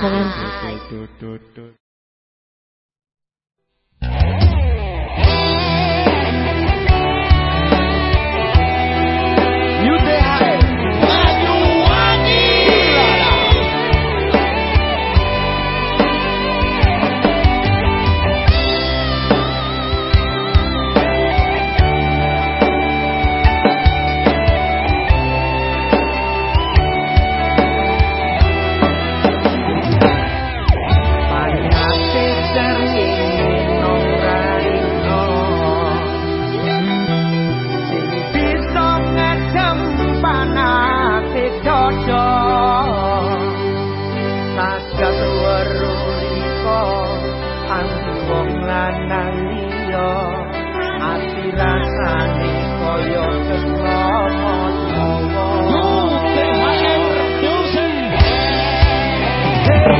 Excellent wo anti wong lanang liya ati rasane kaya sesopo-sopo yo sing hey, hey.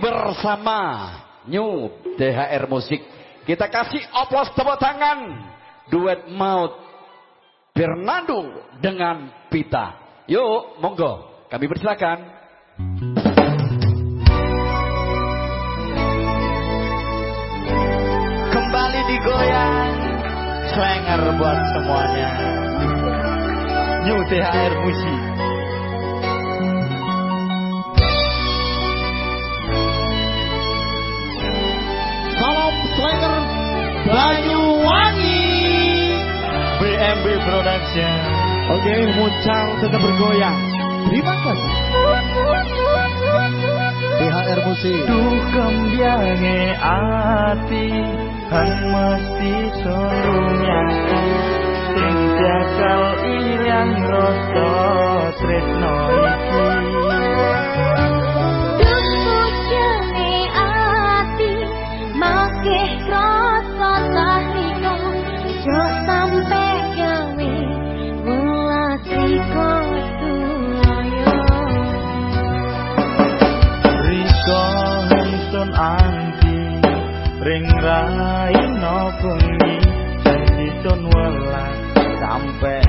Bersama New DHR Musik. Kita kasih oplos tepuk tangan. Duet maut Bernardo dengan Pita. Yuk, monggo. Kami persilakan. Kembali digoyang Slenger buat semuanya New THR Musik Production Oke, muncang tetap bergoyang. Terima kasih. THR Musik Duh kembyange ati Han mesti solunya Sing jakal ilang rasa tresno raya no kungi janji sun welas sampai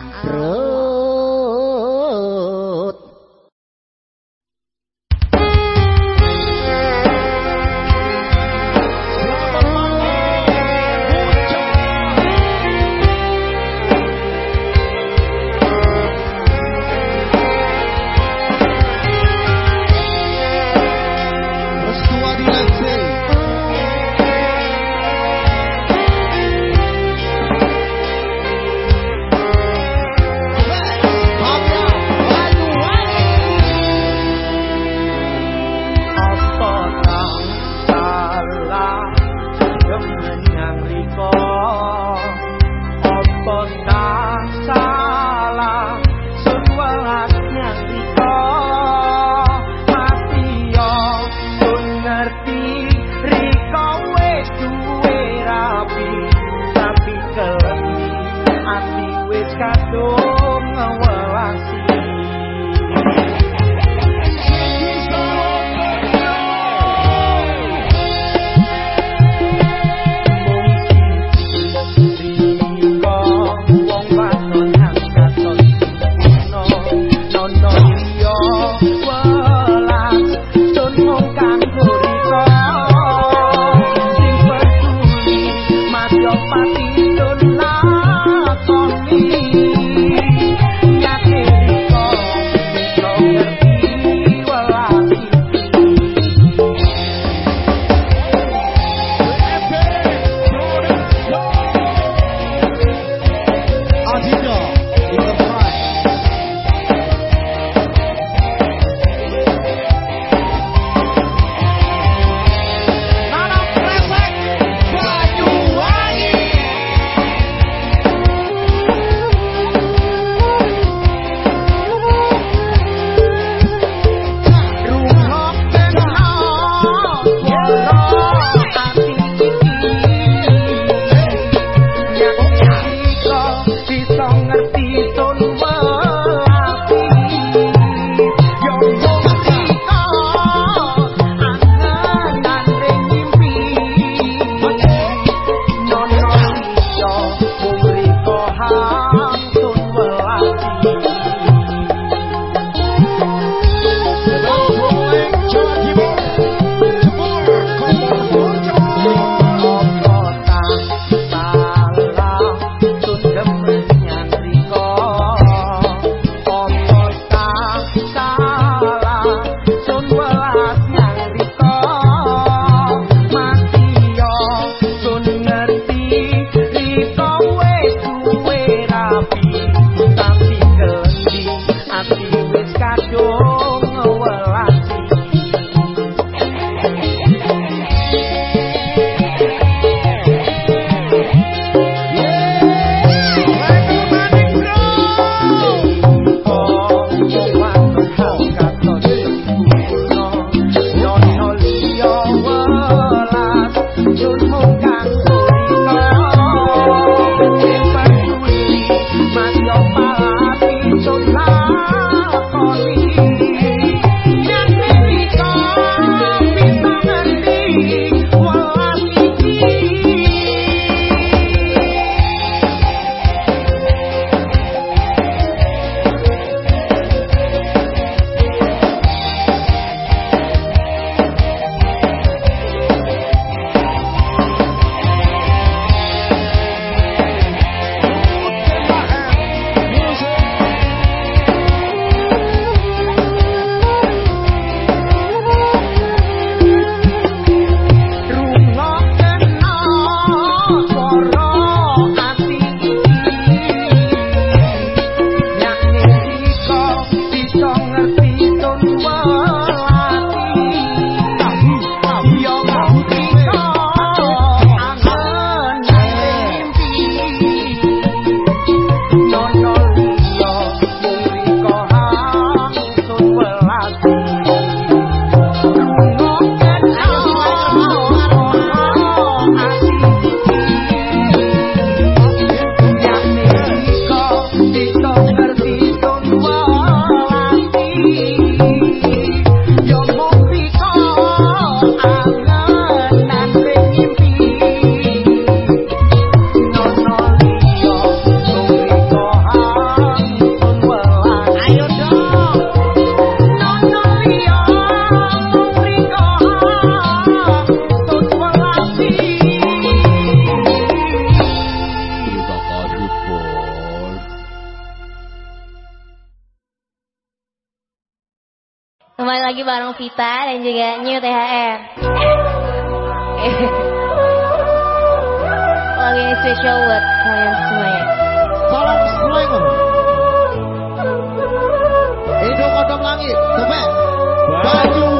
Bro. Kembali lagi bareng Vita dan juga New THR. Lagu ini spesial buat kalian semuanya. Salam Slangen. Edo Kodam Langit, Tepek. Baju